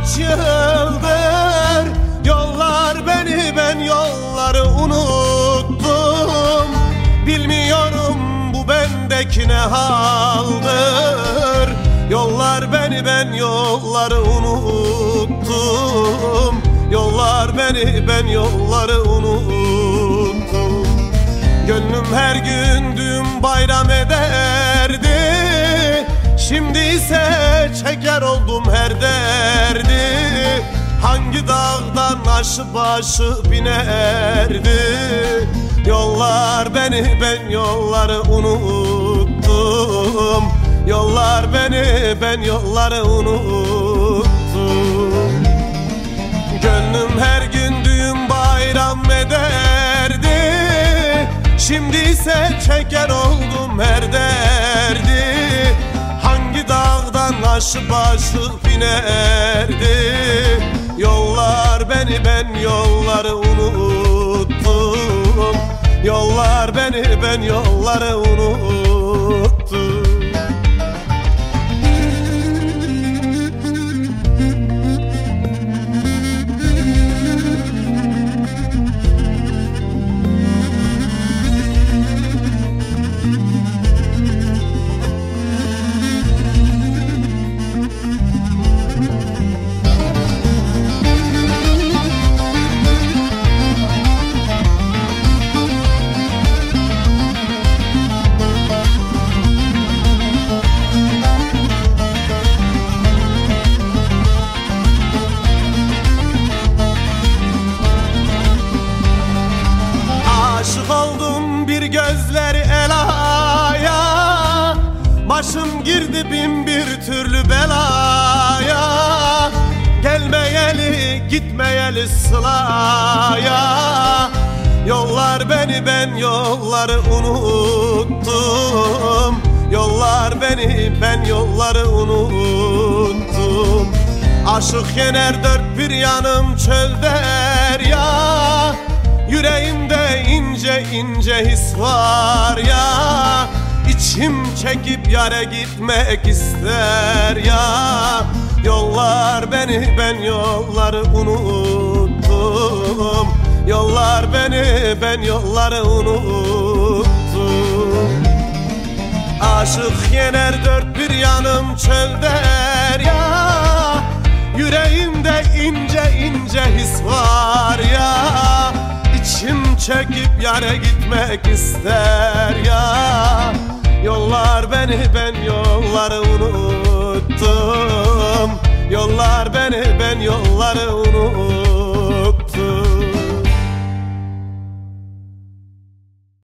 kaç yıldır. Yollar beni ben yolları unuttum. Bilmiyorum bu bendeki ne haldır. Yollar beni ben yolları unuttum. Yollar beni ben yolları unuttum. Gönlüm her gün düğün bayram ederdi Şimdi ise çeker oldum her derdi. Hangi dağdan aşı başı binerdi Yollar beni ben yolları unuttum. Yollar beni ben yolları unuttum. Gönlüm her gün düğün bayram ederdi Şimdi ise çeker oldum her derdi dağdan aşı başı binerdi. Yollar beni ben yolları unuttum. Yollar beni ben yolları unuttum gözleri elaya Başım girdi bin bir türlü belaya. Gelmeyeli gitmeyeli sılaya. Yollar beni ben yolları unuttum. Yollar beni ben yolları unuttum. Aşık yener dört bir yanım çöl ince ince his var ya İçim çekip yere gitmek ister ya. Yollar beni ben yolları unuttum. Yollar beni ben yolları unuttum. Aşık yener dört bir yanım çöl derya Yüreğimde ince ince his var ya İçim çekip yere gitmek ister ya. Yollar beni ben yolları unuttum. Yollar beni ben yolları unuttum